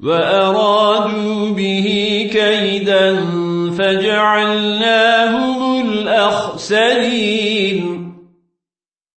وأرادوا به كيدا فجعلناهم الأخسرين